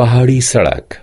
पहाड़ी सड़क